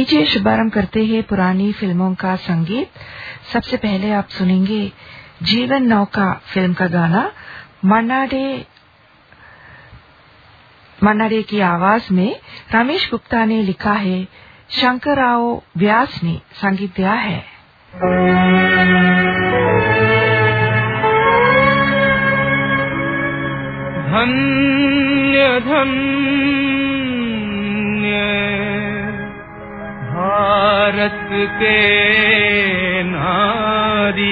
लीजिए शुभारंभ करते हैं पुरानी फ़िल्मों का संगीत। सबसे पहले आप सुनेंगे जीवन नौका फ़िल्म का गाना। मन्नाडे मन्नाडे की आवाज़ में रमेश गुप्ता ने लिखा है शंकर राव व्यास ने संगीत दिया है। धन्य धन्य। भारत के नारी।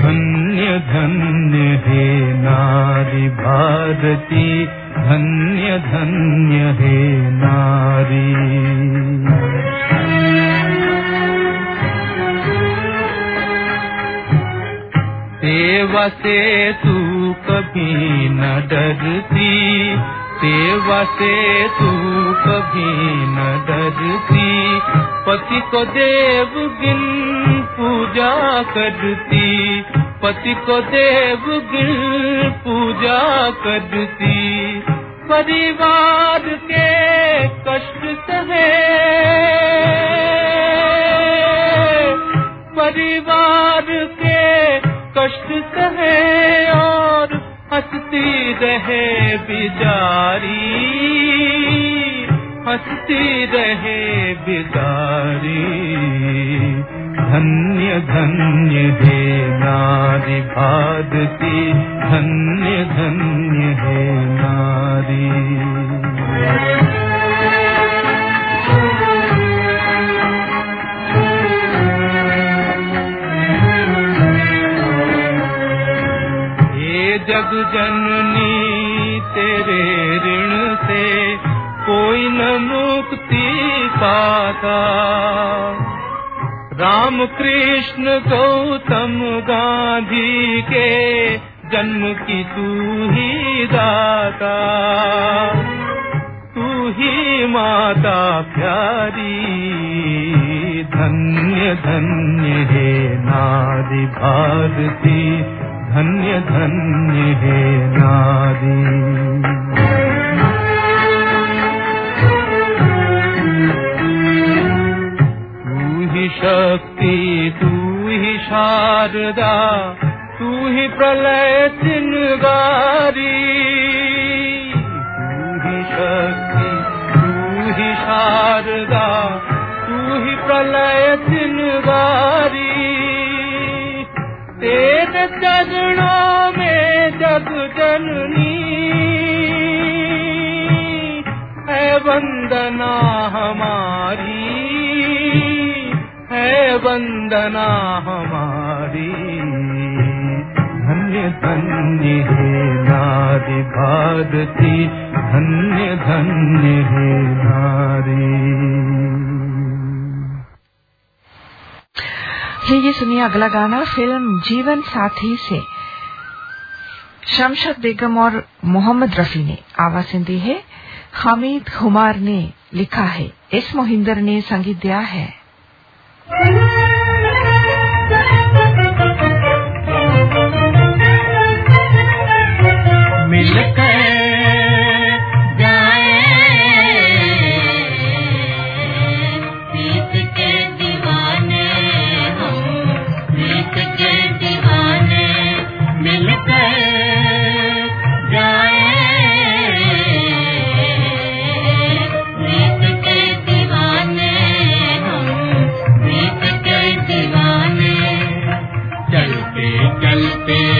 धन्य धन्य हे नारी भारती धन्य धन्य हे नारी सेवा से तू कभी न डरती सेवा से तू कभी न डरती पति को देव गिन पूजा करती पति को देव गिन पूजा करती परिवार के कष्ट सहे। परिवार के कष्ट सहे और हंसती रहे बिचारी। हंसती रहे बिचारी। धन्य धन्य हे नारी भारती धन्य धन्य हे हे जननी तेरे ऋण से कोई न मुक्ति पाता। राम कृष्ण गौतम गांधी के जन्म की तू ही दाता। तू ही माता प्यारी, धन्य धन्य हे नारी भारती। धन्य धन्य हे नारी। तू ही शक्ति तू ही शारदा तू ही प्रलय चिन्गारी तू ही शक्ति तू ही शारदा तू ही प्रलय चिन्गारी चरणों में जग जननी। है वंदना हमारी है वंदना हमारी। धन्य धन्य भारती धन्य धन्य है नारी ये सुनिए अगला गाना, फ़िल्म जीवन साथी से। शमशद बेगम और मोहम्मद रफी ने आवाज़ें दी है। हामिद हुमार ने लिखा है। एस मोहिंदर ने संगीत दिया है। කල්පේ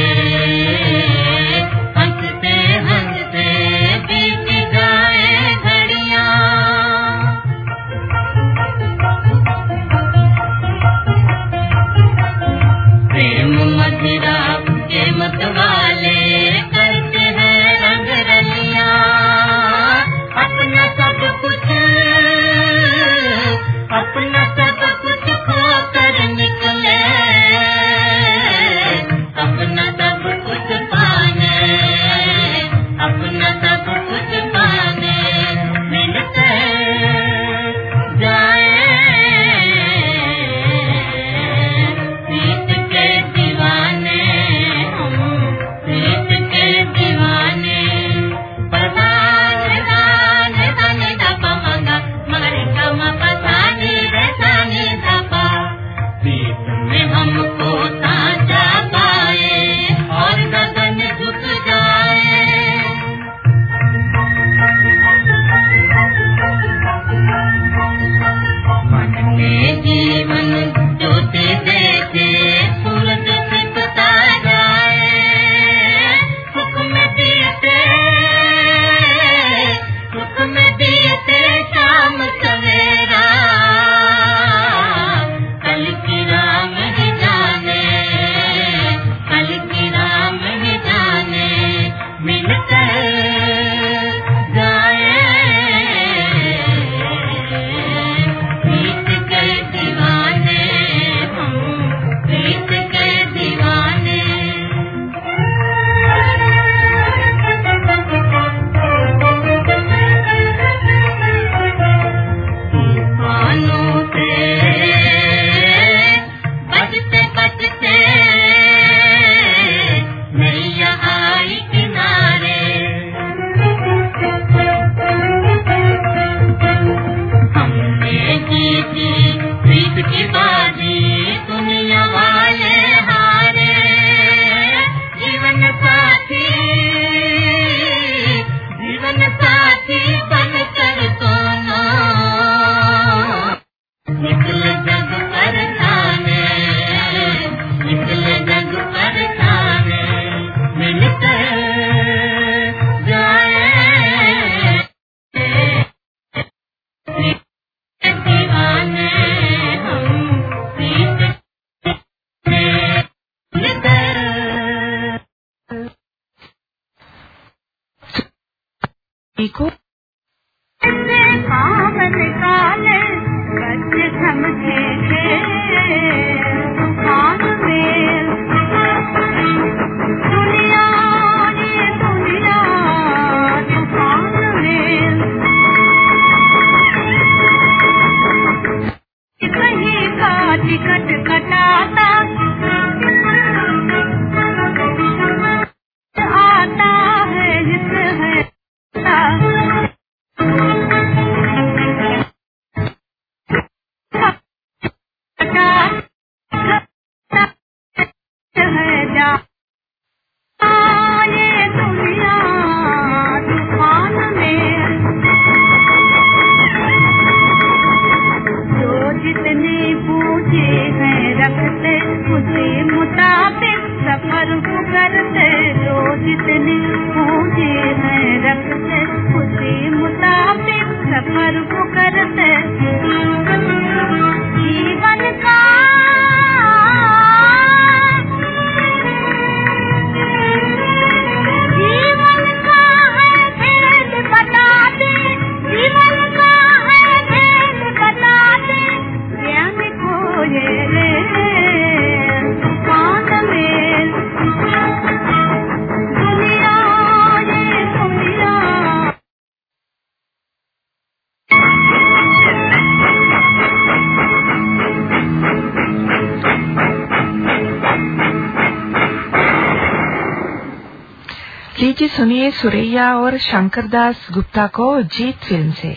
सुनिए सुरैया और शंकरदास गुप्ता को जीत फ़िल्म से।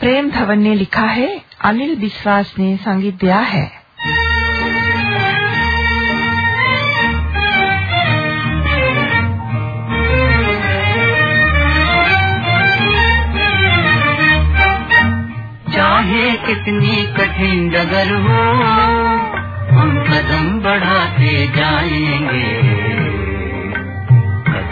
प्रेम धवन ने लिखा है, अनिल विश्वास ने संगीत दिया है। चाहे कितनी कठिन डगर हो, हम कदम बढ़ाते जाएँगे।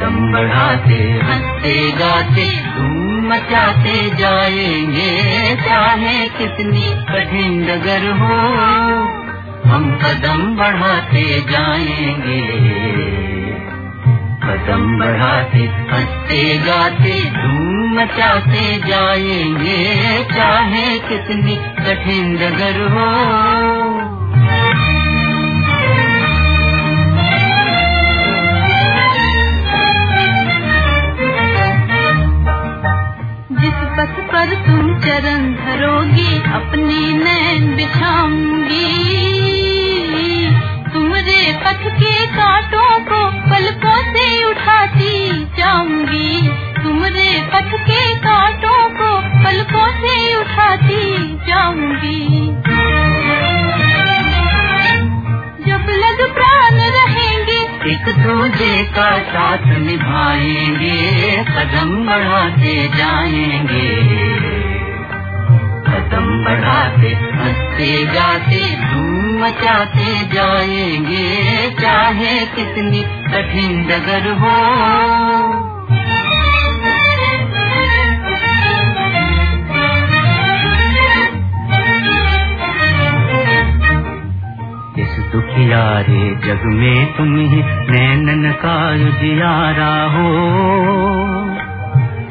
बढ़ाते, हँसते, गाते, धूम मचाते जाएँगे। चाहे कितनी कठिन डगर हो, हम कदम बढ़ाते जाएँगे। कदम बढ़ाते, हँसते, गाते, धूम मचाते जाएँगे। चाहे कितनी कठिन डगर हो चरण धरोगी अपने नैन बिछाऊँगी। हँसते गाते धूम मचाते जाएँगे, चाहे कितनी कठिन डगर हो। दुखियारे जग में तुम ही नैनन का उजियारा हो।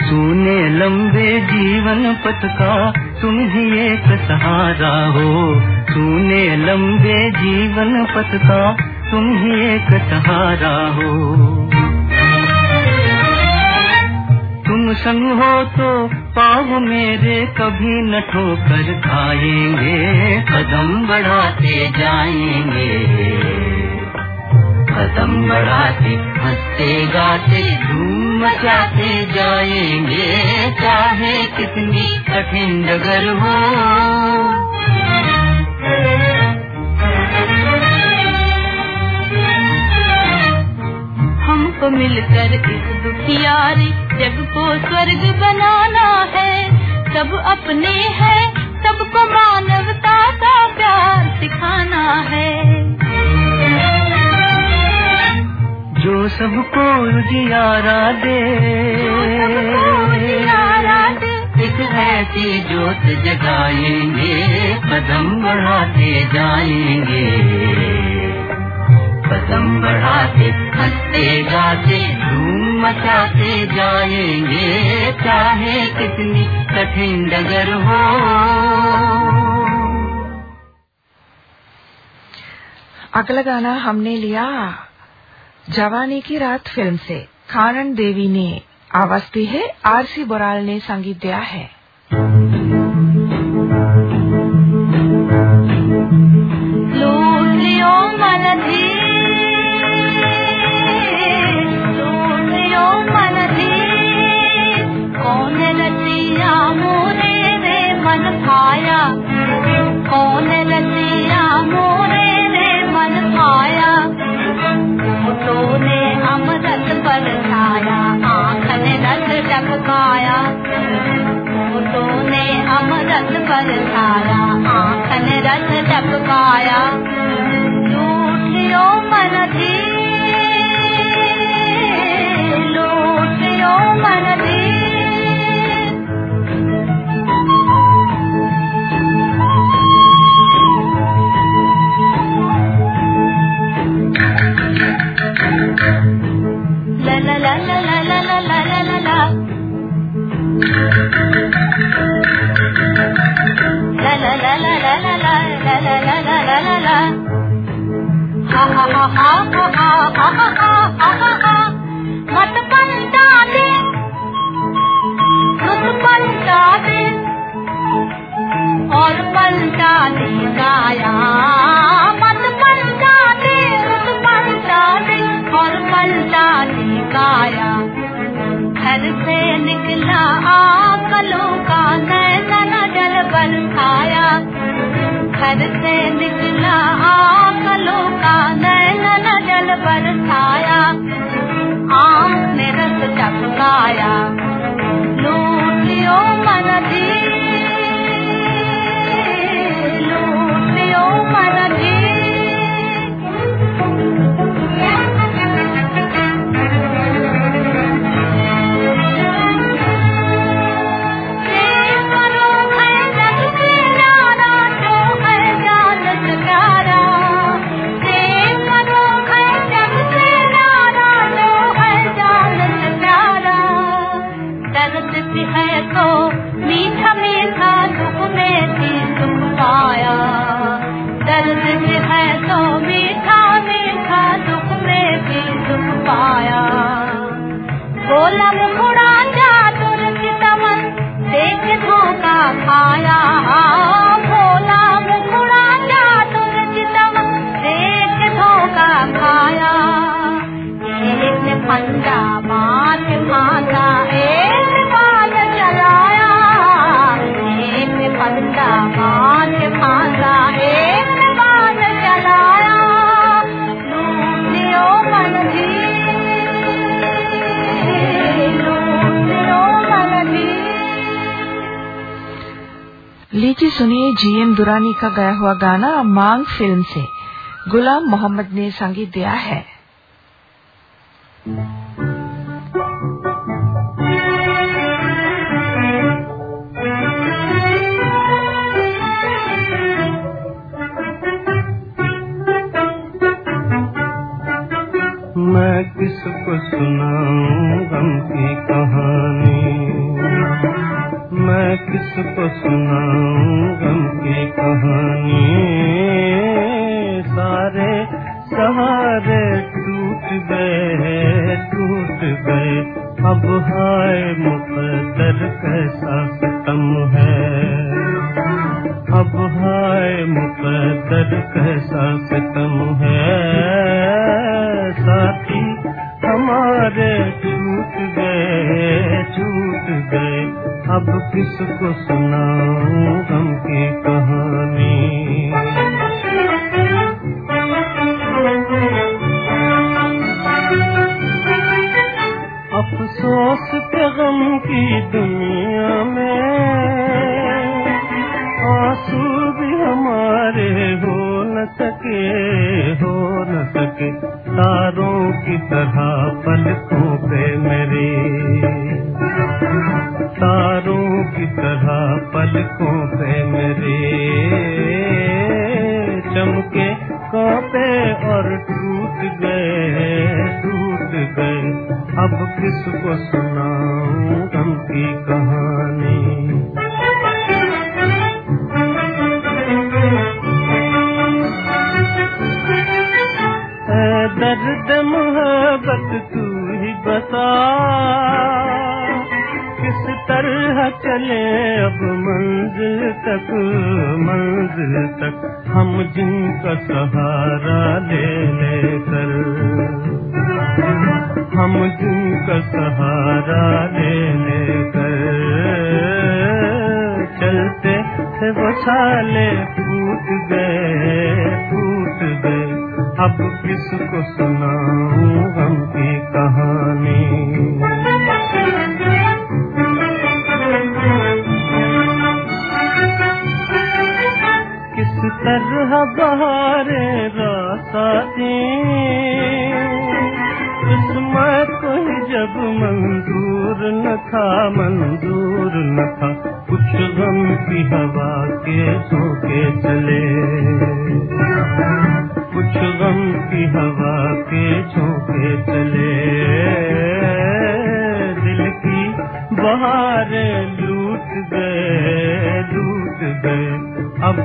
सुने लंबे जीवन पथ का तुम ही एक सहारा हो। सुने लंबे जीवन पथ का तुम ही एक सहारा हो। तुम संग हो तो पाव मेरे कभी न ठोकर खाएँगे, कदम बढ़ाते जाएँगे। कदम बढ़ाते, हँसते, गाते, धूम मचाते जाएँगे। चाहे कितनी कठिन डगर हो। हमको मिलकर इस दुखियारी जग को स्वर्ग बनाना है। सब अपने हैं सबको उजियारा दे एक ऐसी जोत जगाएँगे कदम बढ़ाते जाएँगे। कदम बढ़ाते हँसते गाते धूम मचाते जाएँगे। चाहे कितनी कठिन डगर हो। अगला गाना हमने लिया। जवानी की रात फ़िल्म से खानन देवी ने आवाज़ दी है, आरसी बोराल ने संगीत दिया है। और पंता दे गाया दे घर से निकला आकलों का नैन जल बरसाया। घर से निकला आकलों का नैन जल बरसाया। आँख ने रस टपकाया जीएम दुरानी का गाया हुआ गाना मांग फ़िल्म से। गुलाम मोहम्मद ने संगीत दिया है। मैं किसको सुनाऊं गम की कहानी? मैं किसको सुनाऊं गम की कहानी? सारे सहारे टूट गए टूट गए। अब हाय मुकदर कैसा सितम है? अब हाय मुकदर कैसा सितम है? अब किसको सुनाऊं गम की कहानी? अफसोस के गम की दुनिया में आँसू भी हमारे हो न सके, हो न सके, तारों की तरह। हम जिनका सहारा ले लेकर हम जिनका सहारा ले लेकर चलते थे बसाले फूट गए फूट गए। अब किसको सुनाऊं हम की कहानी? किस तरह बहारे रासाती कोई जब मंजूर न था, मंजूर न था। कुछ गम की हवा के झोंके चले। कुछ गम की हवा के झोंके चले। दिल की बहारे लूट गए लूट गए। अब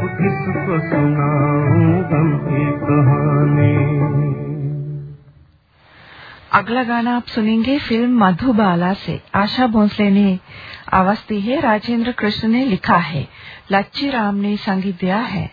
सुनाऊं गम की कहानी। अगला गाना आप सुनेंगे फ़िल्म मधुबाला से। आशा भोंसले ने आवाज़ दी है, राजेंद्र कृष्ण ने लिखा है। लच्ची राम ने संगीत दिया है।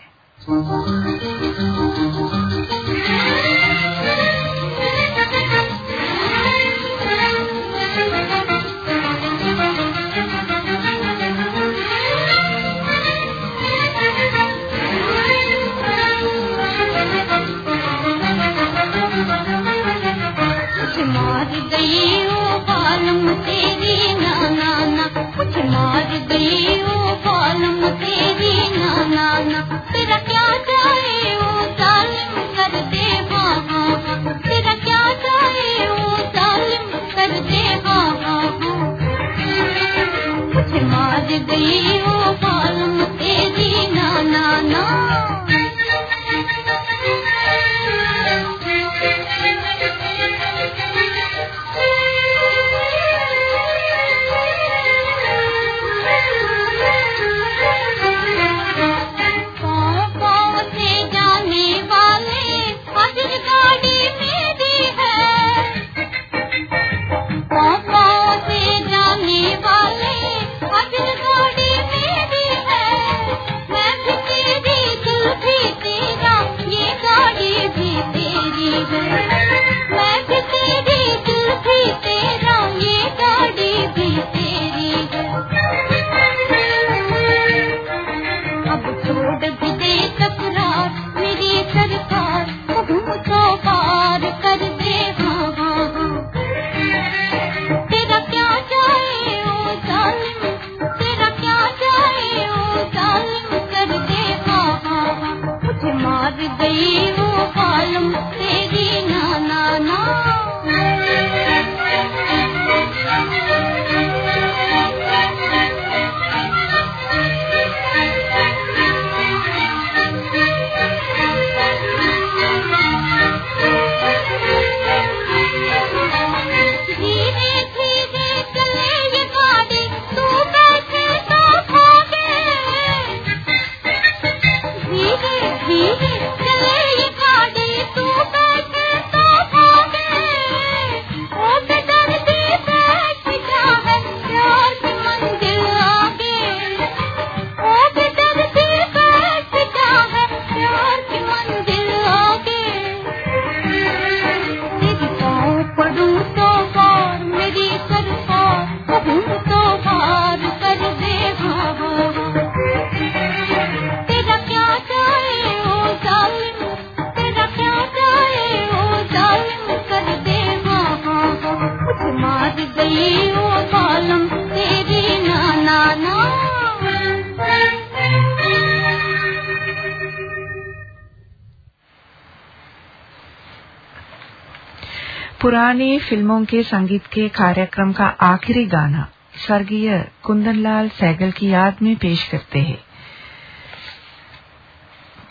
पुरानी फ़िल्मों के संगीत के कार्यक्रम का आखिरी गाना स्वर्गीय कुंदनलाल सैगल की याद में पेश करते हैं।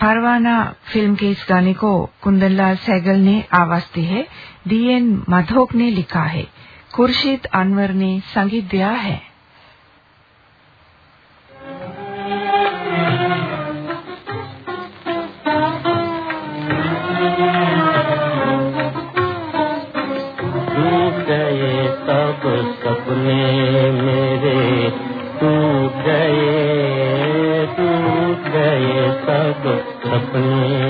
परवाना फ़िल्म के इस गाने को कुंदनलाल सैगल ने आवाज़ दी है। डीएन माधोक ने लिखा है। खुर्शीद अनवर ने संगीत दिया है। सपने मेरे टूट गए टूट गए सब सपने।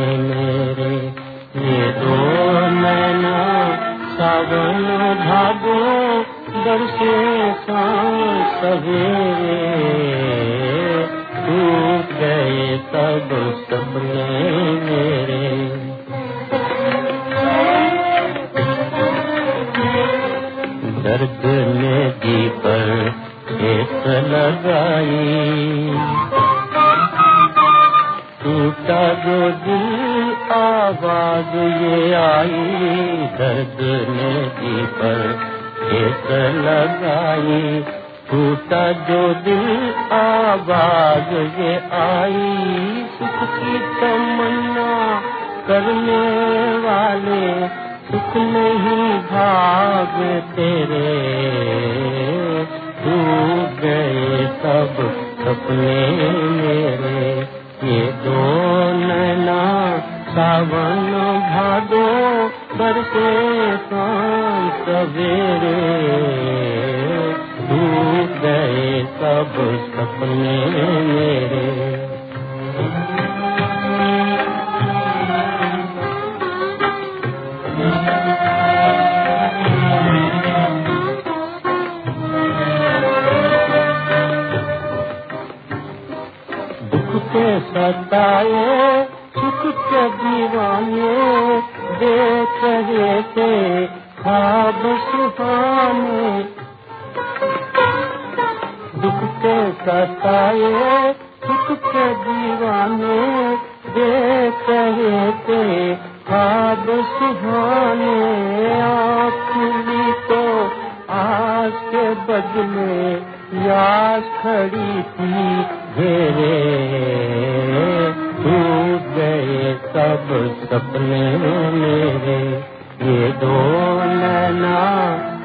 जाने वाले सुख नहीं भाग तेरे। डूब गए सब सपने मेरे। ये दो नैना सावन भादो बरसे शाम सवेरे। डूब गए सब सपने मेरे। सताए, सुख के दीवाने देख रहे थे खाब सुहाने। दुख के सताए, सुख के दीवाने देख रहे थे खाब सुहाने। आखिरी तो आज के बदले या खड़ी थी घेरे टूट गए सब सपने मेरे। ये दो नैना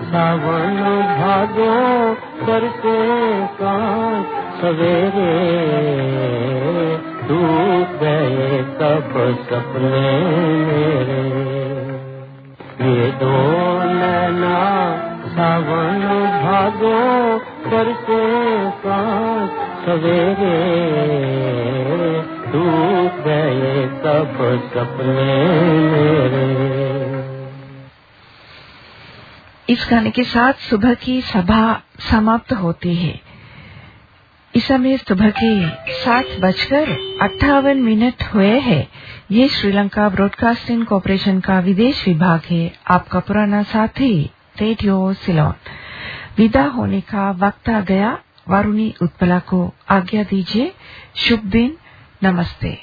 सावन भागो करते का सवेरे। टूट गए सब सपने मेरे। ये दो नैना सावन भागो सर के सवेरे तू गए सब सपने मेरे। इस गाने के साथ सुबह की सभा समाप्त होती है। इस समय सुबह के सात बजकर अट्ठावन मिनट हुए हैं। ये श्रीलंका ब्रॉडकास्टिंग कॉरपोरेशन का विदेश विभाग है। आपका पुराना साथी, रेडियो सिलोन। विदा होने का वक्त आ गया। वरुणी उत्पला को आज्ञा दीजिए। शुभ दिन। नमस्ते।